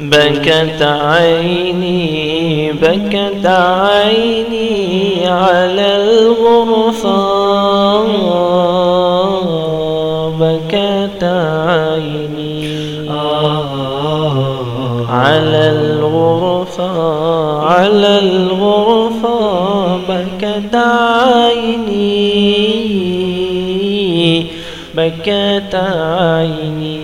بكت عيني بكت عيني على الغرفة. بكت عيني على الغرفة على الغرفة. بكت عيني بكت عيني.